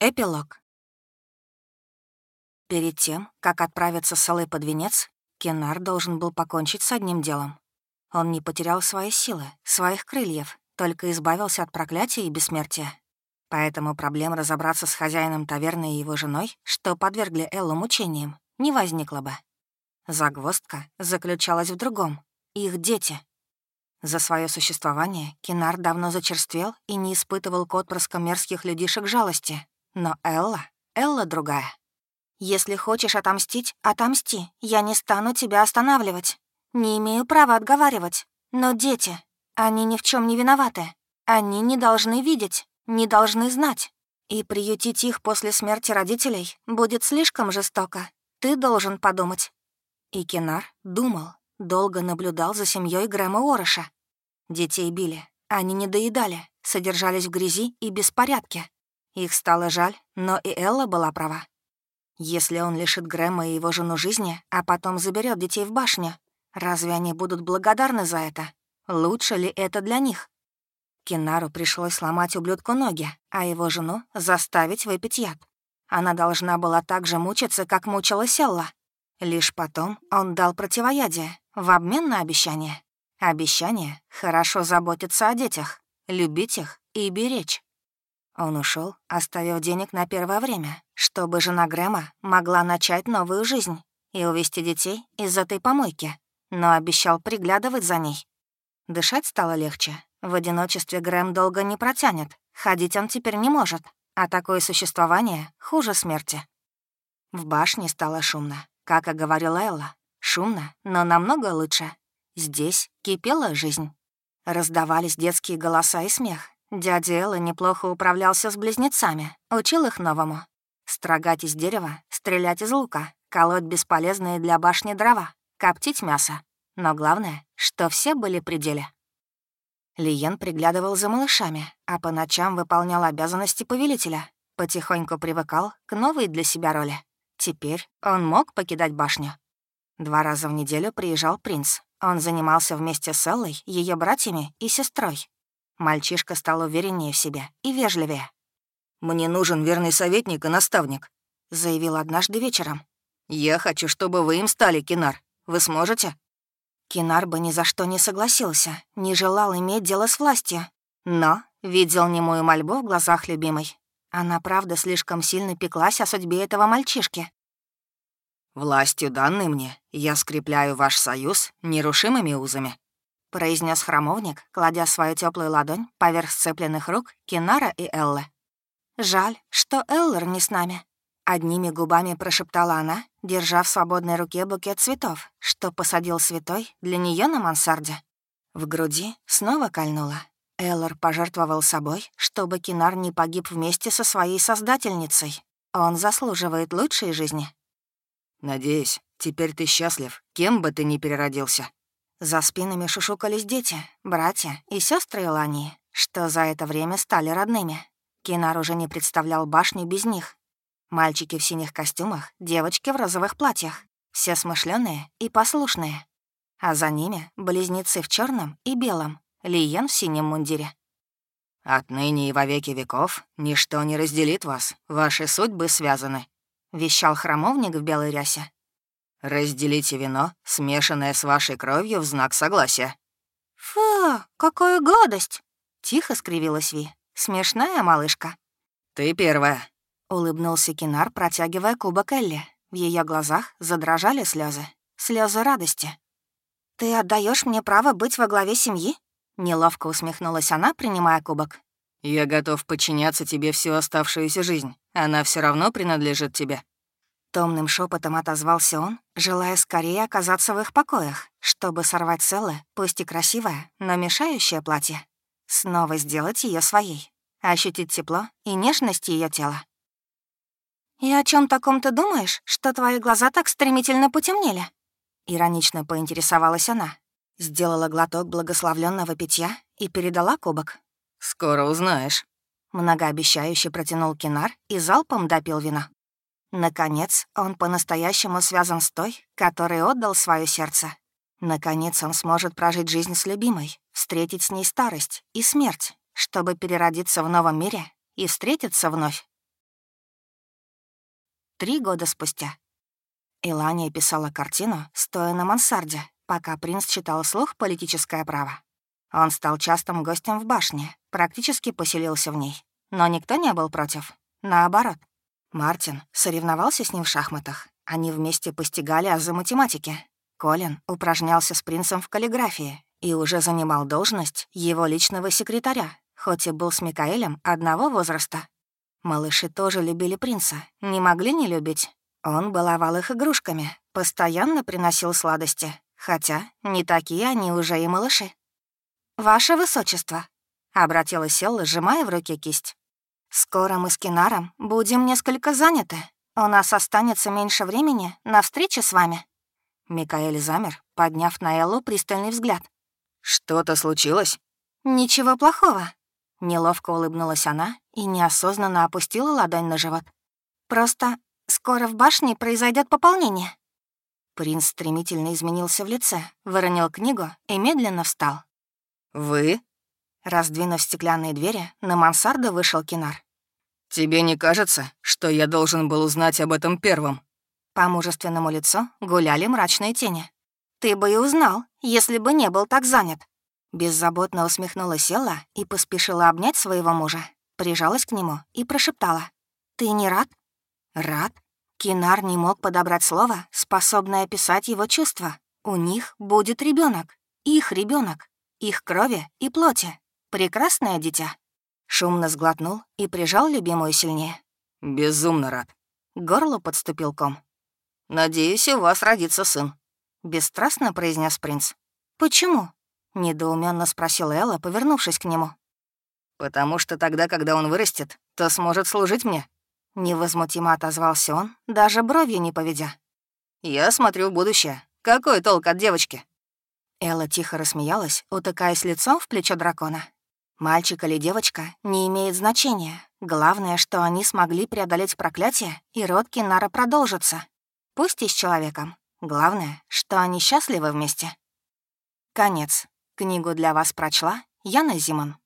Эпилог. Перед тем, как отправиться с Алой под венец, Кенар должен был покончить с одним делом. Он не потерял свои силы, своих крыльев, только избавился от проклятия и бессмертия. Поэтому проблем разобраться с хозяином таверны и его женой, что подвергли Эллу мучениям, не возникло бы. Загвоздка заключалась в другом — их дети. За свое существование Кинар давно зачерствел и не испытывал к отпрыскам мерзких людишек жалости, но Элла, Элла другая. Если хочешь отомстить, отомсти. Я не стану тебя останавливать. Не имею права отговаривать. Но дети, они ни в чем не виноваты. Они не должны видеть, не должны знать. И приютить их после смерти родителей будет слишком жестоко. Ты должен подумать. И Кинар думал, долго наблюдал за семьей Грэма Ороша. Детей били, они не доедали, содержались в грязи и беспорядке. Их стало жаль, но и Элла была права. Если он лишит Грэма и его жену жизни, а потом заберет детей в башню, разве они будут благодарны за это? Лучше ли это для них? Кинару пришлось сломать ублюдку ноги, а его жену заставить выпить яд. Она должна была так же мучиться, как мучила Селла. Лишь потом он дал противоядие в обмен на обещание. Обещание — хорошо заботиться о детях, любить их и беречь. Он ушел, оставив денег на первое время, чтобы жена Грэма могла начать новую жизнь и увести детей из этой помойки, но обещал приглядывать за ней. Дышать стало легче. В одиночестве Грэм долго не протянет, ходить он теперь не может, а такое существование хуже смерти. В башне стало шумно, как и говорила Элла. Шумно, но намного лучше. Здесь кипела жизнь. Раздавались детские голоса и смех, Дядя Элла неплохо управлялся с близнецами, учил их новому. Строгать из дерева, стрелять из лука, колоть бесполезные для башни дрова, коптить мясо. Но главное, что все были при деле. Лиен приглядывал за малышами, а по ночам выполнял обязанности повелителя, потихоньку привыкал к новой для себя роли. Теперь он мог покидать башню. Два раза в неделю приезжал принц. Он занимался вместе с Эллой, ее братьями и сестрой, Мальчишка стал увереннее в себе и вежливее. «Мне нужен верный советник и наставник», — заявил однажды вечером. «Я хочу, чтобы вы им стали, Кинар. Вы сможете?» Кинар бы ни за что не согласился, не желал иметь дело с властью, но видел немую мольбу в глазах любимой. Она, правда, слишком сильно пеклась о судьбе этого мальчишки. «Властью, данной мне, я скрепляю ваш союз нерушимыми узами», — произнес храмовник, кладя свою теплую ладонь поверх сцепленных рук Кинара и Эллы. «Жаль, что Эллер не с нами», — одними губами прошептала она, держа в свободной руке букет цветов, что посадил святой для нее на мансарде. В груди снова кольнула. Эллер пожертвовал собой, чтобы Кинар не погиб вместе со своей создательницей. Он заслуживает лучшей жизни. «Надеюсь, теперь ты счастлив, кем бы ты ни переродился», за спинами шушукались дети, братья и сестры Илании, что за это время стали родными. Кинар уже не представлял башню без них. Мальчики в синих костюмах, девочки в розовых платьях. Все смышленые и послушные. А за ними близнецы в черном и белом, Лиен в синем мундире. «Отныне и во веки веков ничто не разделит вас, ваши судьбы связаны», — вещал храмовник в белой рясе. «Разделите вино, смешанное с вашей кровью в знак согласия». «Фу, какая гадость!» — тихо скривилась Ви. «Смешная малышка». «Ты первая», — улыбнулся Кинар, протягивая кубок Элли. В ее глазах задрожали слезы, слезы радости. «Ты отдаешь мне право быть во главе семьи?» Неловко усмехнулась она, принимая кубок. «Я готов подчиняться тебе всю оставшуюся жизнь. Она все равно принадлежит тебе». Томным шепотом отозвался он, желая скорее оказаться в их покоях, чтобы сорвать целое, пусть и красивое, но мешающее платье. Снова сделать ее своей, ощутить тепло и нежность ее тела. «И о чем таком ты думаешь, что твои глаза так стремительно потемнели?» Иронично поинтересовалась она. Сделала глоток благословленного питья и передала кубок. «Скоро узнаешь». Многообещающе протянул Кинар и залпом допил вино. Наконец, он по-настоящему связан с той, которой отдал свое сердце. Наконец, он сможет прожить жизнь с любимой, встретить с ней старость и смерть, чтобы переродиться в новом мире и встретиться вновь. три года спустя. Илания писала картину, стоя на мансарде, пока принц читал вслух политическое право. Он стал частым гостем в башне, практически поселился в ней. Но никто не был против. Наоборот. Мартин соревновался с ним в шахматах. Они вместе постигали азы математики. Колин упражнялся с принцем в каллиграфии и уже занимал должность его личного секретаря, хоть и был с Микаэлем одного возраста. Малыши тоже любили принца, не могли не любить. Он баловал их игрушками, постоянно приносил сладости, хотя не такие они уже и малыши. «Ваше высочество», — обратилась Элла, сжимая в руке кисть. «Скоро мы с Кинаром будем несколько заняты. У нас останется меньше времени на встрече с вами». Микаэль замер, подняв на Эллу пристальный взгляд. «Что-то случилось?» «Ничего плохого». Неловко улыбнулась она и неосознанно опустила ладонь на живот. «Просто скоро в башне произойдет пополнение». Принц стремительно изменился в лице, выронил книгу и медленно встал. «Вы?» Раздвинув стеклянные двери, на мансарду вышел Кинар. «Тебе не кажется, что я должен был узнать об этом первым?» По мужественному лицу гуляли мрачные тени. «Ты бы и узнал, если бы не был так занят». Беззаботно усмехнулась Элла и поспешила обнять своего мужа, прижалась к нему и прошептала. «Ты не рад?» «Рад?» Кинар не мог подобрать слово, способное описать его чувства. У них будет ребенок, их ребенок, их крови и плоти. Прекрасное дитя. Шумно сглотнул и прижал любимую сильнее. «Безумно рад». Горло подступил ком. «Надеюсь, у вас родится сын», — бесстрастно произнес принц. «Почему?» — недоуменно спросила Элла, повернувшись к нему. «Потому что тогда, когда он вырастет, то сможет служить мне». Невозмутимо отозвался он, даже бровью не поведя. «Я смотрю в будущее. Какой толк от девочки?» Элла тихо рассмеялась, утыкаясь лицом в плечо дракона. Мальчик или девочка не имеет значения. Главное, что они смогли преодолеть проклятие, и род Кинара продолжится. Пусть и с человеком. Главное, что они счастливы вместе. Конец. Книгу для вас прочла Яна Зиман.